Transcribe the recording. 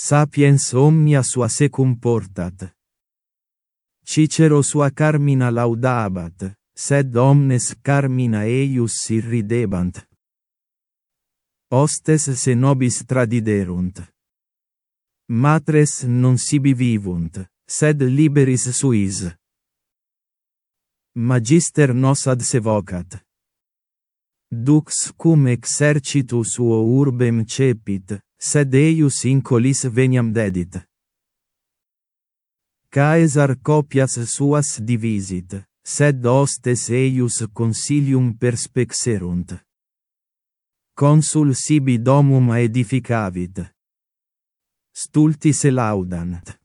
Sapiens omnia sua secum portat. Cicero sua carmina laudabat, sed omnes carmina eius irridebant. Ostes se nobis tradiderunt. Matres non sibi vivunt, sed liberis suis. Magister nos ad se vocat. Dux cum exercitu suo urbem cepit, sed eius incolis veniam dedit. Caesar copias suas divisit, sed hostes eius consilium perspexerunt. Consul sibi domum edificavit. Stultis laudant.